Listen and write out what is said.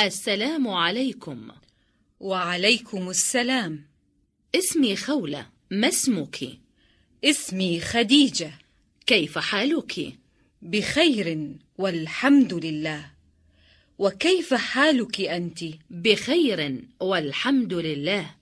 السلام عليكم وعليكم السلام اسمي خولة ما اسمك؟ اسمي خديجة كيف حالك؟ بخير والحمد لله وكيف حالك أنت؟ بخير والحمد لله